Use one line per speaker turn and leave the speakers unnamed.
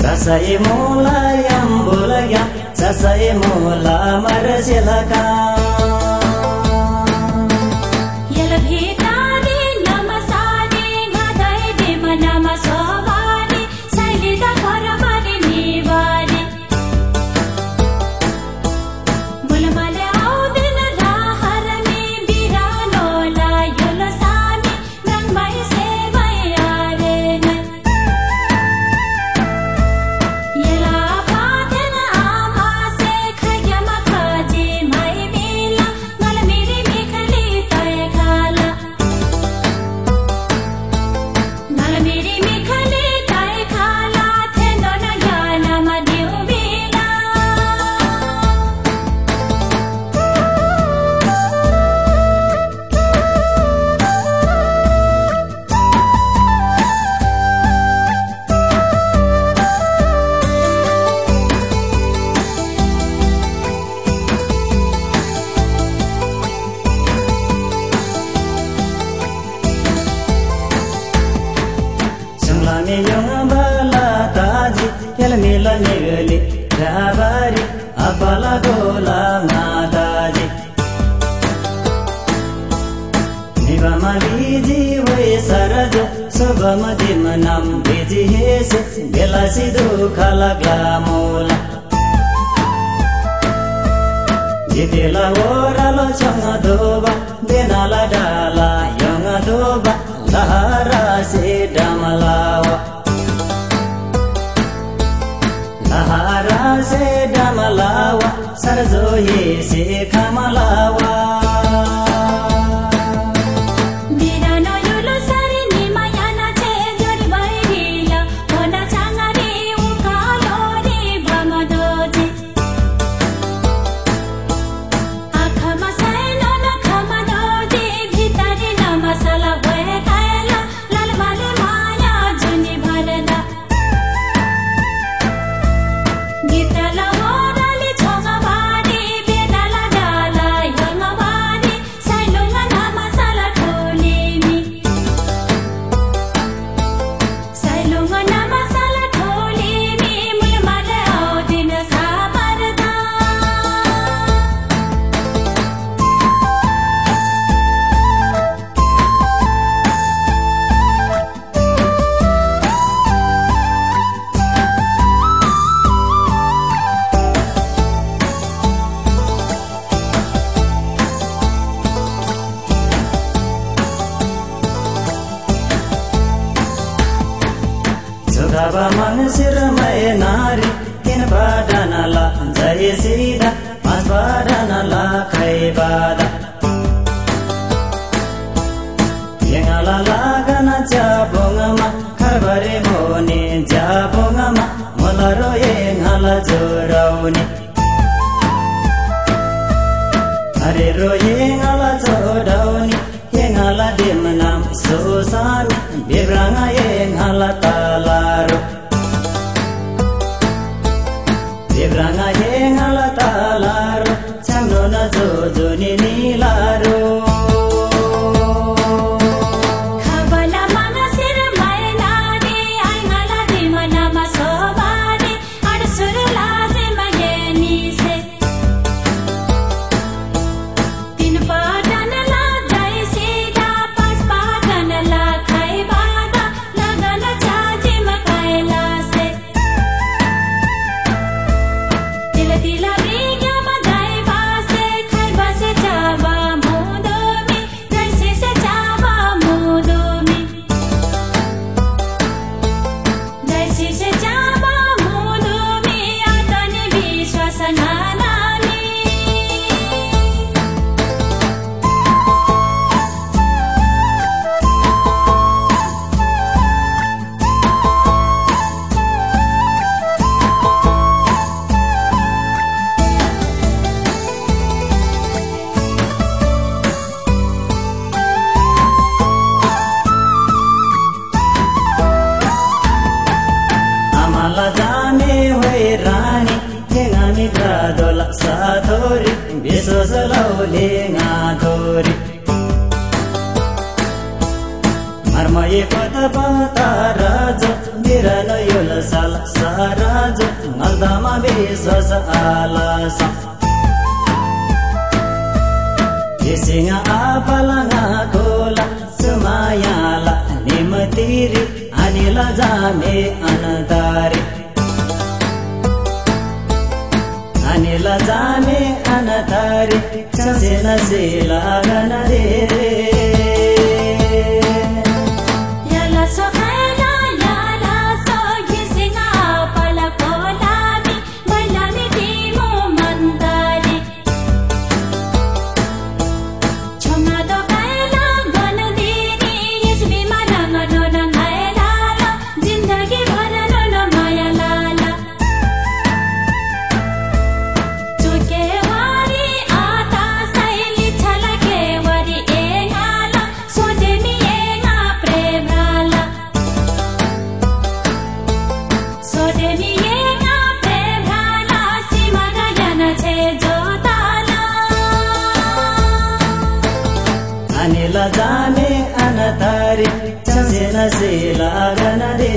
Sasai mula yang bulaga, sasai. राबारी अपला गोला मादाली निवामालीजी वै सरज सुभम दिम नम भेजी हेस गेला सिधु खला ग्लामोला जितेला ओरल छङ दोबा देनाला डाला यङ दोबा लहरा से डमला से डमलावा सरजो ये से मन शिरमय नारी तिन बाडानाला जय सिधा पाँच बाडानाला खै बादा यङला लागन जाबोङमा खरबरे भोने जाबोङमा मलाई रोए घाला जोराउने अरे रोए घाला जोराउने यङला देम नाम सोसामी बेब्राङा जसलोलेना दोरी मरमए पद बता राजा मेरा ल यो साल सारा जगत नंदामा वे सज आला सा ये सिंगा अपला नको ला सुमाया ला नेमतीरी अनिल जाने अनदारै। जाने अनतारी चसेन सेला गन रे जाने अनतारी चेन े अनदारिकीले